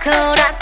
ら